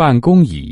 办公椅